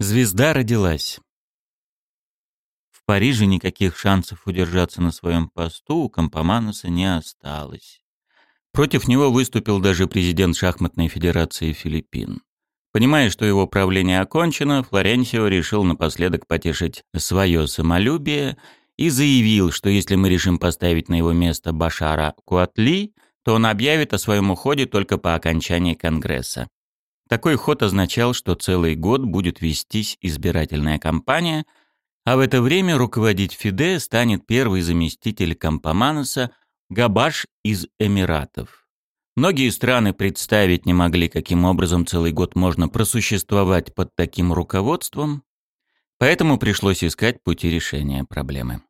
Звезда родилась. В Париже никаких шансов удержаться на своем посту у Компомануса не осталось. Против него выступил даже президент шахматной федерации Филиппин. Понимая, что его правление окончено, Флоренсио решил напоследок потешить свое самолюбие и заявил, что если мы решим поставить на его место Башара Куатли, то он объявит о своем уходе только по окончании Конгресса. Такой ход означал, что целый год будет вестись избирательная кампания, а в это время руководить Фиде станет первый заместитель Кампоманоса Габаш из Эмиратов. Многие страны представить не могли, каким образом целый год можно просуществовать под таким руководством, поэтому пришлось искать пути решения проблемы.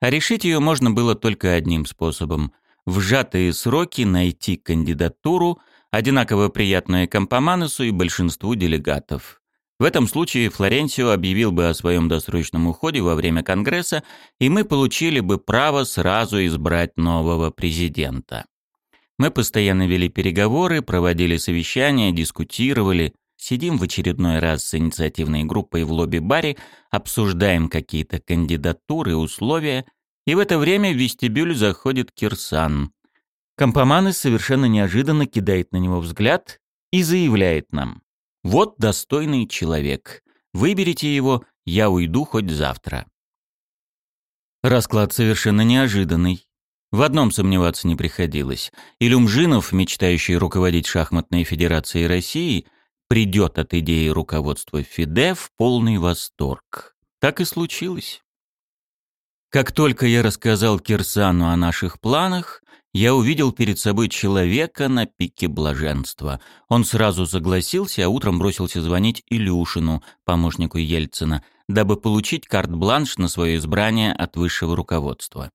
А решить ее можно было только одним способом – в сжатые сроки найти кандидатуру – одинаково приятное Компоманусу и большинству делегатов. В этом случае Флоренсио объявил бы о своем досрочном уходе во время Конгресса, и мы получили бы право сразу избрать нового президента. Мы постоянно вели переговоры, проводили совещания, дискутировали, сидим в очередной раз с инициативной группой в лобби-баре, обсуждаем какие-то кандидатуры, условия, и в это время в вестибюль заходит Кирсан. Компоманес совершенно неожиданно кидает на него взгляд и заявляет нам. «Вот достойный человек. Выберите его, я уйду хоть завтра». Расклад совершенно неожиданный. В одном сомневаться не приходилось. Илюмжинов, мечтающий руководить шахматной федерацией России, придет от идеи руководства ФИДЕ в полный восторг. Так и случилось. Как только я рассказал Кирсану о наших планах, я увидел перед собой человека на пике блаженства. Он сразу согласился, а утром бросился звонить Илюшину, помощнику Ельцина, дабы получить карт-бланш на свое избрание от высшего руководства.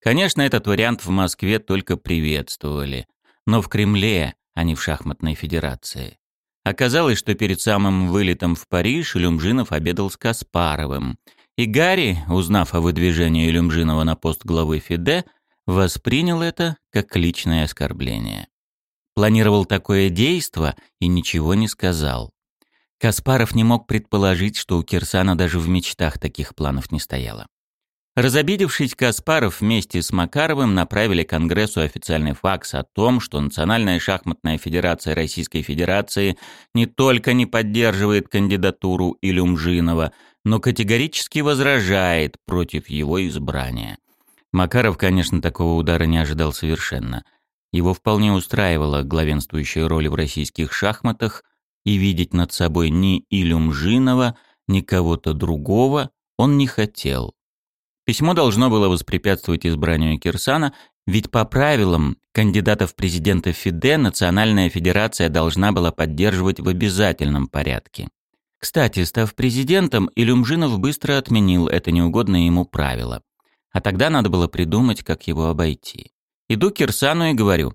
Конечно, этот вариант в Москве только приветствовали, но в Кремле, а не в шахматной федерации. Оказалось, что перед самым вылетом в Париж Илюмжинов обедал с Каспаровым. И Гарри, узнав о выдвижении Илюмжинова на пост главы ФИДЕ, воспринял это как личное оскорбление. Планировал такое действо и ничего не сказал. Каспаров не мог предположить, что у Кирсана даже в мечтах таких планов не стояло. Разобидевшись, Каспаров вместе с Макаровым направили Конгрессу официальный факс о том, что Национальная шахматная федерация Российской Федерации не только не поддерживает кандидатуру Илюмжинова, но категорически возражает против его избрания. Макаров, конечно, такого удара не ожидал совершенно. Его вполне устраивала главенствующая роль в российских шахматах, и видеть над собой ни Илюмжинова, ни кого-то другого он не хотел. Письмо должно было воспрепятствовать избранию Кирсана, ведь по правилам кандидатов в президенты ФИДЕ Национальная Федерация должна была поддерживать в обязательном порядке. Кстати, став президентом, Илюмжинов быстро отменил это неугодное ему правило. А тогда надо было придумать, как его обойти. Иду к Кирсану и говорю,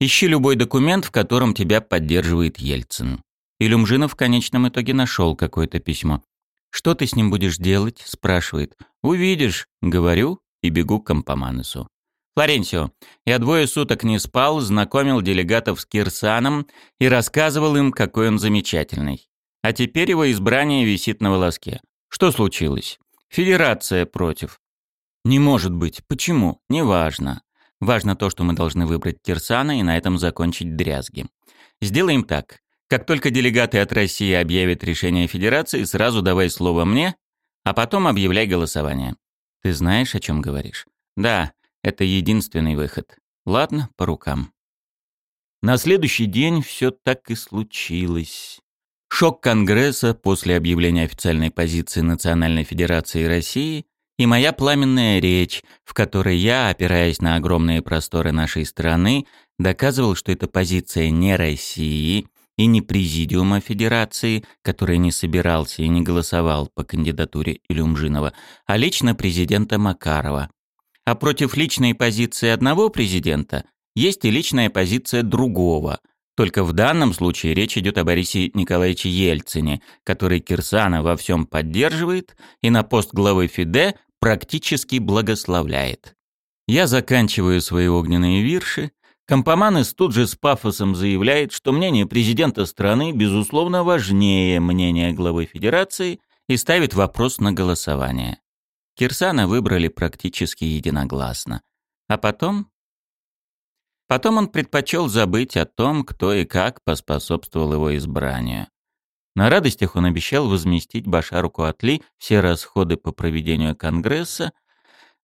ищи любой документ, в котором тебя поддерживает Ельцин. И Люмжинов в конечном итоге нашел какое-то письмо. «Что ты с ним будешь делать?» – спрашивает. «Увидишь», – говорю и бегу к Компоманесу. «Флоренсио, я двое суток не спал, знакомил делегатов с Кирсаном и рассказывал им, какой он замечательный. А теперь его избрание висит на волоске. Что случилось? Федерация против. Не может быть. Почему? Неважно. Важно то, что мы должны выбрать Кирсана и на этом закончить дрязги. Сделаем так. Как только делегаты от России объявят решение Федерации, сразу давай слово мне, а потом объявляй голосование. Ты знаешь, о чем говоришь? Да, это единственный выход. Ладно, по рукам. На следующий день все так и случилось. Шок Конгресса после объявления официальной позиции Национальной Федерации России и моя пламенная речь, в которой я, опираясь на огромные просторы нашей страны, доказывал, что это позиция не России и не Президиума Федерации, который не собирался и не голосовал по кандидатуре Илюмжинова, а лично президента Макарова. А против личной позиции одного президента есть и личная позиция другого – только в данном случае речь идет о Борисе Николаевиче Ельцине, который Кирсана во всем поддерживает и на пост главы ФИДЕ практически благословляет. Я заканчиваю свои огненные вирши, Компоманес тут же с пафосом заявляет, что мнение президента страны, безусловно, важнее мнения главы Федерации и ставит вопрос на голосование. Кирсана выбрали практически единогласно. А потом... Потом он предпочел забыть о том, кто и как поспособствовал его избранию. На радостях он обещал возместить Башару Куатли все расходы по проведению Конгресса,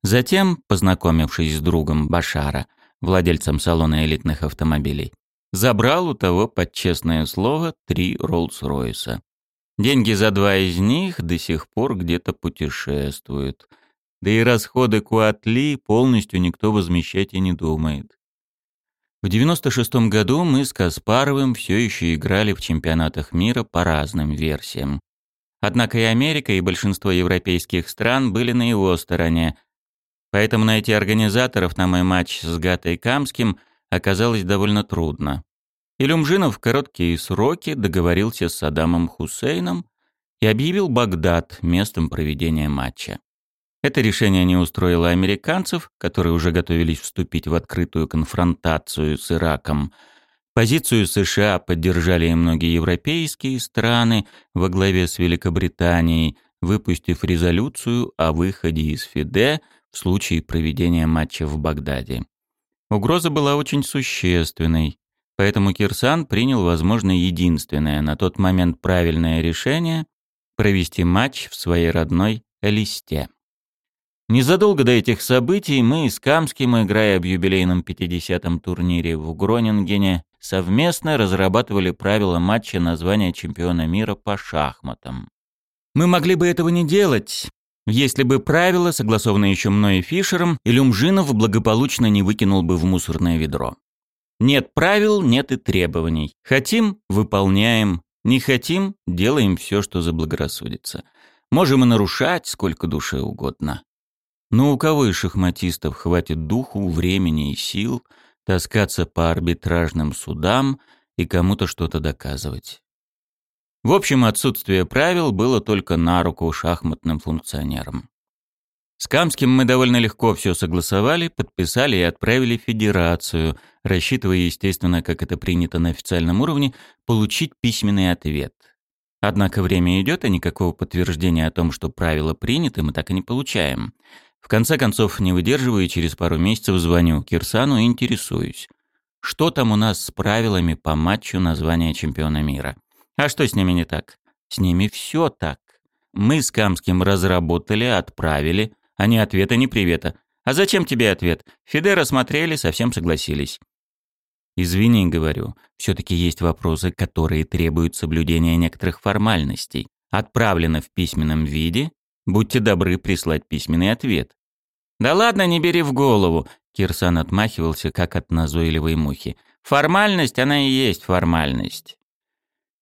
затем, познакомившись с другом Башара, владельцем салона элитных автомобилей, забрал у того под честное слово три Роллс-Ройса. Деньги за два из них до сих пор где-то путешествуют. Да и расходы Куатли полностью никто возмещать и не думает. В 96-м году мы с Каспаровым все еще играли в чемпионатах мира по разным версиям. Однако и Америка, и большинство европейских стран были на его стороне, поэтому найти организаторов на мой матч с Гатой Камским оказалось довольно трудно. Илюмжинов в короткие сроки договорился с Саддамом Хусейном и объявил Багдад местом проведения матча. Это решение не устроило американцев, которые уже готовились вступить в открытую конфронтацию с Ираком. Позицию США поддержали и многие европейские страны во главе с Великобританией, выпустив резолюцию о выходе из ФИДЕ в случае проведения матча в Багдаде. Угроза была очень существенной, поэтому Кирсан принял, возможно, единственное на тот момент правильное решение провести матч в своей родной Элисте. Незадолго до этих событий мы с Камским, играя в юбилейном 50-м турнире в Гронингене, совместно разрабатывали правила матча на звание чемпиона мира по шахматам. Мы могли бы этого не делать, если бы правила, согласованные еще мной и Фишером, Илюмжинов благополучно не выкинул бы в мусорное ведро. Нет правил, нет и требований. Хотим – выполняем, не хотим – делаем все, что заблагорассудится. Можем и нарушать сколько душе угодно. Но у кого из шахматистов хватит духу, времени и сил таскаться по арбитражным судам и кому-то что-то доказывать? В общем, отсутствие правил было только на руку шахматным функционерам. С Камским мы довольно легко все согласовали, подписали и отправили в Федерацию, рассчитывая, естественно, как это принято на официальном уровне, получить письменный ответ. Однако время идет, а никакого подтверждения о том, что правила приняты, мы так и не получаем. В конце концов, не выдерживаю и через пару месяцев звоню Кирсану и интересуюсь. Что там у нас с правилами по матчу на звание чемпиона мира? А что с ними не так? С ними все так. Мы с Камским разработали, отправили, а ни ответа, ни привета. А зачем тебе ответ? Фиде рассмотрели, совсем согласились. Извини, говорю, все-таки есть вопросы, которые требуют соблюдения некоторых формальностей. Отправлено в письменном виде, Будьте добры прислать письменный ответ. Да ладно, не бери в голову, Кирсан отмахивался как от назойливой мухи. Формальность она и есть формальность.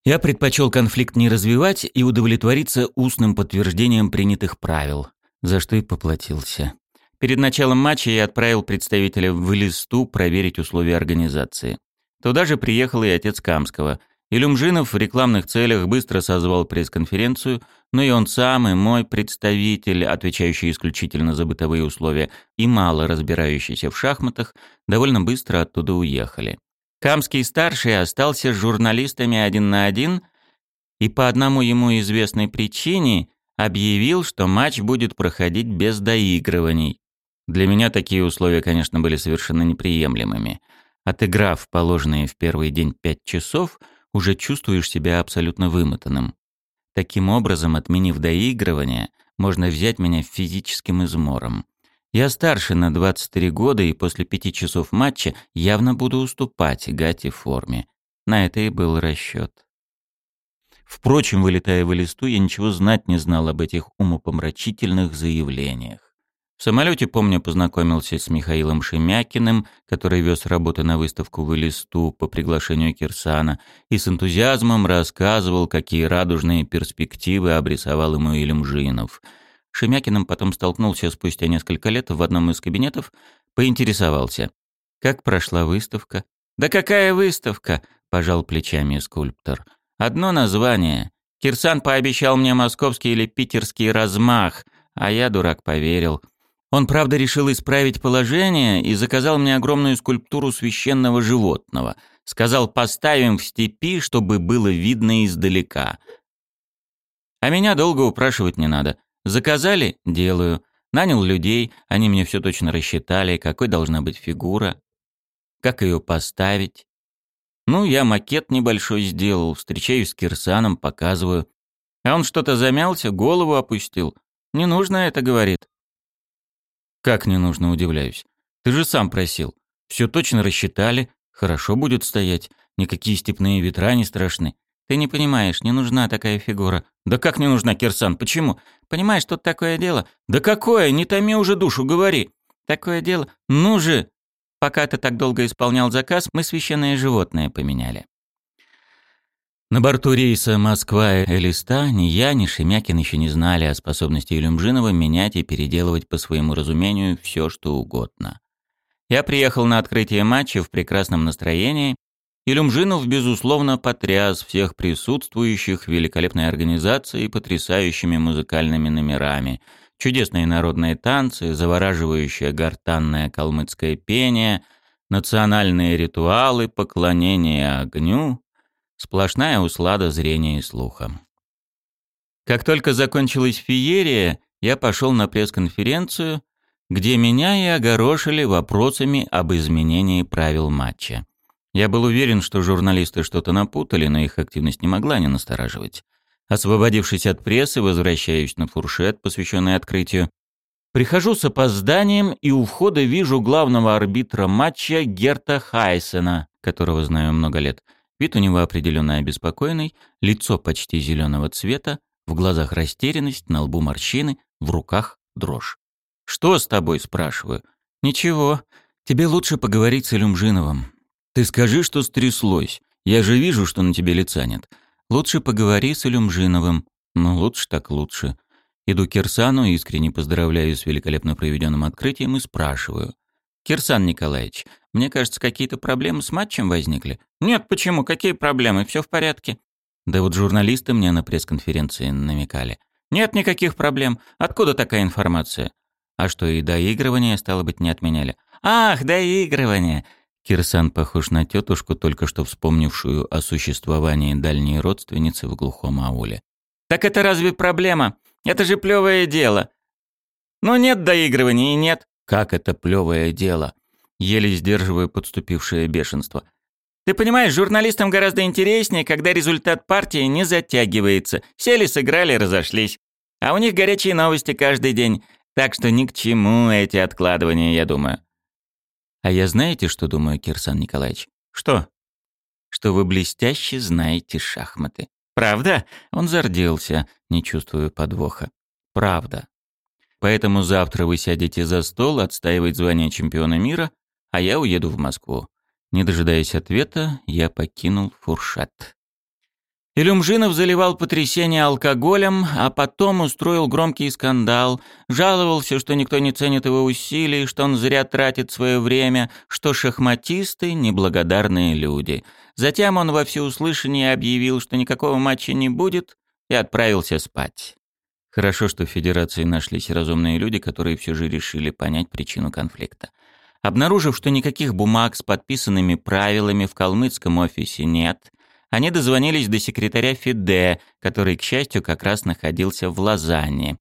Я предпочел конфликт не развивать и удовлетвориться устным подтверждением принятых правил, за что и поплатился. Перед началом матча я отправил представителя в листу проверить условия организации. Туда же приехал и отец Камского – Илюмжинов в рекламных целях быстро созвал пресс-конференцию, но и он сам, и мой представитель, отвечающий исключительно за бытовые условия и мало разбирающийся в шахматах, довольно быстро оттуда уехали. Камский-старший остался с журналистами один на один и по одному ему известной причине объявил, что матч будет проходить без доигрываний. Для меня такие условия, конечно, были совершенно неприемлемыми. Отыграв положенные в первый день пять часов – уже чувствуешь себя абсолютно вымотанным. Таким образом, отменив доигрывание, можно взять меня физическим измором. Я старше на 23 года и после пяти часов матча явно буду уступать Гате в форме. На это и был расчет. Впрочем, вылетая в листу, я ничего знать не знал об этих умопомрачительных заявлениях. В самолете, помню, познакомился с Михаилом Шемякиным, который вез работы на выставку в Элисту по приглашению Кирсана, и с энтузиазмом рассказывал, какие радужные перспективы обрисовал ему Илюмжинов. Шемякиным потом столкнулся спустя несколько лет в одном из кабинетов, поинтересовался. «Как прошла выставка?» «Да какая выставка?» – пожал плечами скульптор. «Одно название. Кирсан пообещал мне московский или питерский размах, а я, дурак, поверил». Он, правда, решил исправить положение и заказал мне огромную скульптуру священного животного. Сказал, поставим в степи, чтобы было видно издалека. А меня долго упрашивать не надо. Заказали — делаю. Нанял людей, они мне все точно рассчитали, какой должна быть фигура, как ее поставить. Ну, я макет небольшой сделал, встречаюсь с Кирсаном, показываю. А он что-то замялся, голову опустил. «Не нужно это», — говорит. «Как не нужно?» — удивляюсь. «Ты же сам просил. Все точно рассчитали, хорошо будет стоять, никакие степные ветра не страшны. Ты не понимаешь, не нужна такая фигура. Да как не нужна, Кирсан, почему? Понимаешь, тут такое дело. Да какое? Не томи уже душу, говори. Такое дело. Ну же, Пока ты так долго исполнял заказ, мы священное животное поменяли. На борту рейса Москва-Элиста ни я, ни Шемякин еще не знали о способности Илюмжинова менять и переделывать по своему разумению все, что угодно. Я приехал на открытие матча в прекрасном настроении, и Люмжинов, безусловно, потряс всех присутствующих великолепной организацией потрясающими музыкальными номерами – чудесные народные танцы, завораживающее гортанное калмыцкое пение, национальные ритуалы, поклонение огню, сплошная услада зрения и слуха. Как только закончилась феерия, я пошел на пресс-конференцию, где меня и огорошили вопросами об изменении правил матча. Я был уверен, что журналисты что-то напутали, но их активность не могла не настораживать. Освободившись от прессы, возвращаюсь на фуршет, посвященный открытию. Прихожу с опозданием и у входа вижу главного арбитра матча Герта Хайсена, которого знаю много лет. Вид у него определенно обеспокоенный, лицо почти зеленого цвета, в глазах растерянность, на лбу морщины, в руках дрожь. «Что с тобой?» – спрашиваю. «Ничего. Тебе лучше поговорить с Илюмжиновым. Ты скажи, что стряслось. Я же вижу, что на тебе лица нет. Лучше поговори с Илюмжиновым. Ну, лучше так лучше. Иду к Кирсану, искренне поздравляю с великолепно проведенным открытием и спрашиваю. «Кирсан Николаевич, мне кажется, какие-то проблемы с матчем возникли?» «Нет, почему? Какие проблемы? Все в порядке». Да вот журналисты мне на пресс-конференции намекали. «Нет никаких проблем. Откуда такая информация?» «А что, и доигрывание, стало быть, не отменяли?» «Ах, доигрывание! Кирсан похож на тетушку, только что вспомнившую о существовании дальней родственницы в глухом ауле. «Так это разве проблема? Это же плевое дело!» «Ну нет доигрывания и нет!» «Как это плевое дело?» Еле сдерживаю подступившее бешенство. «Ты понимаешь, журналистам гораздо интереснее, когда результат партии не затягивается. Сели, сыграли, разошлись. А у них горячие новости каждый день. Так что ни к чему эти откладывания, я думаю. А я знаете, что думаю, Кирсан Николаевич? Что? Что вы блестяще знаете шахматы. Правда? Он зарделся, не чувствуя подвоха. Правда. Поэтому завтра вы сядете за стол отстаивать звание чемпиона мира, а я уеду в Москву. Не дожидаясь ответа, я покинул фуршет. Илюмжинов заливал потрясение алкоголем, а потом устроил громкий скандал, жаловался, что никто не ценит его усилий, что он зря тратит свое время, что шахматисты — неблагодарные люди. Затем он во всеуслышание объявил, что никакого матча не будет, и отправился спать. Хорошо, что в Федерации нашлись разумные люди, которые все же решили понять причину конфликта. Обнаружив, что никаких бумаг с подписанными правилами в калмыцком офисе нет, они дозвонились до секретаря ФИДЕ, который, к счастью, как раз находился в Лозанне,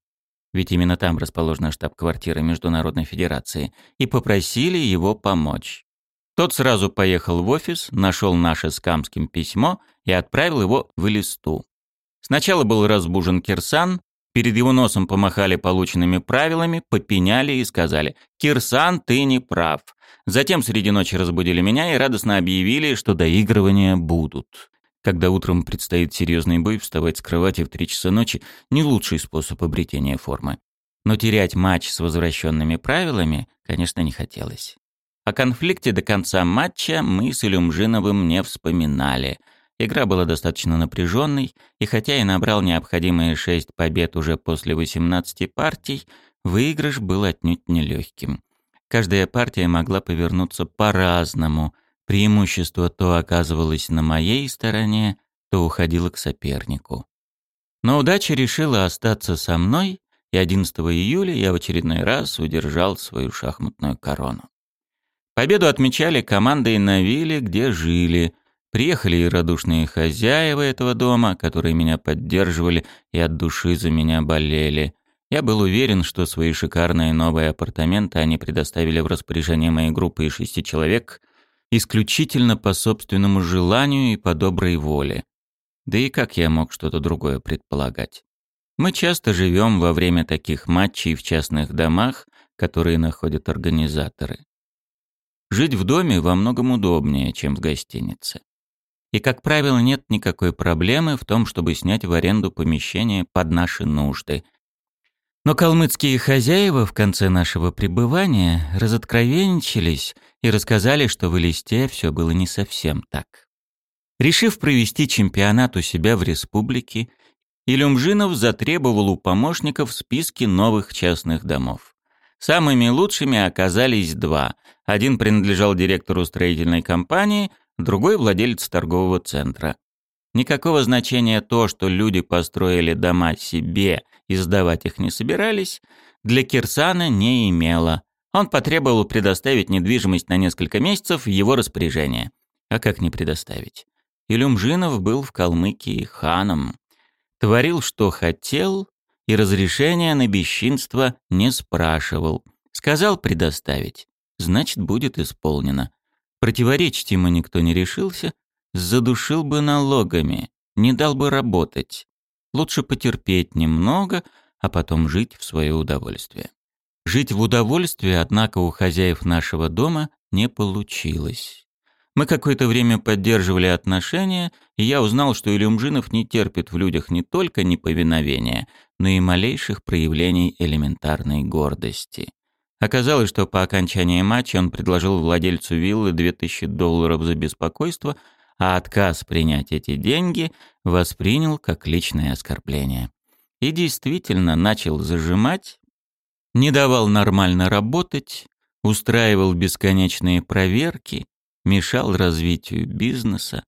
ведь именно там расположена штаб-квартира Международной Федерации, и попросили его помочь. Тот сразу поехал в офис, нашел наше с Камским письмо и отправил его в листу. Сначала был разбужен Кирсан, перед его носом помахали полученными правилами, попеняли и сказали «Кирсан, ты не прав». Затем среди ночи разбудили меня и радостно объявили, что доигрывания будут. Когда утром предстоит серьезный бой, вставать с кровати в три часа ночи – не лучший способ обретения формы. Но терять матч с возвращенными правилами, конечно, не хотелось. О конфликте до конца матча мы с Илюмжиновым не вспоминали. Игра была достаточно напряженной, и хотя я набрал необходимые шесть побед уже после 18 партий, выигрыш был отнюдь нелегким. Каждая партия могла повернуться по-разному – Преимущество то оказывалось на моей стороне, то уходило к сопернику. Но удача решила остаться со мной, и 11 июля я в очередной раз удержал свою шахматную корону. Победу отмечали командой на вилле, где жили. Приехали и радушные хозяева этого дома, которые меня поддерживали и от души за меня болели. Я был уверен, что свои шикарные новые апартаменты они предоставили в распоряжение моей группы из шести человек исключительно по собственному желанию и по доброй воле. Да и как я мог что-то другое предполагать? Мы часто живем во время таких матчей в частных домах, которые находят организаторы. Жить в доме во многом удобнее, чем в гостинице. И, как правило, нет никакой проблемы в том, чтобы снять в аренду помещение под наши нужды. Но калмыцкие хозяева в конце нашего пребывания разоткровенничались и рассказали, что в Элисте все было не совсем так. Решив провести чемпионат у себя в республике, Илюмжинов затребовал у помощников списки новых частных домов. Самыми лучшими оказались два. Один принадлежал директору строительной компании, другой – владелец торгового центра. Никакого значения то, что люди построили дома себе и сдавать их не собирались, для Кирсана не имело. Он потребовал предоставить недвижимость на несколько месяцев в его распоряжение. А как не предоставить? Илюмжинов был в Калмыкии ханом творил, что хотел, и разрешения на бесчинство не спрашивал. Сказал предоставить, значит, будет исполнено. Противоречить ему никто не решился, задушил бы налогами, не дал бы работать. Лучше потерпеть немного, а потом жить в свое удовольствие. Жить в удовольствии, однако, у хозяев нашего дома не получилось. Мы какое-то время поддерживали отношения, и я узнал, что Илюмжинов не терпит в людях не только неповиновения, но и малейших проявлений элементарной гордости. Оказалось, что по окончании матча он предложил владельцу виллы 2000 долларов за беспокойство, а отказ принять эти деньги воспринял как личное оскорбление. И действительно начал зажимать, не давал нормально работать, устраивал бесконечные проверки, мешал развитию бизнеса.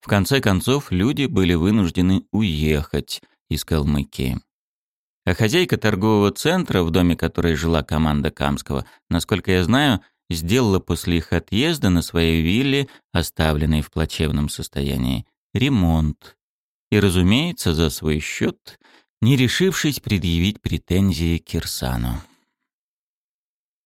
В конце концов, люди были вынуждены уехать из Калмыкии. А хозяйка торгового центра, в доме которой жила команда Камского, насколько я знаю, сделала после их отъезда на своей вилле, оставленной в плачевном состоянии, ремонт. И, разумеется, за свой счет, не решившись предъявить претензии Кирсану.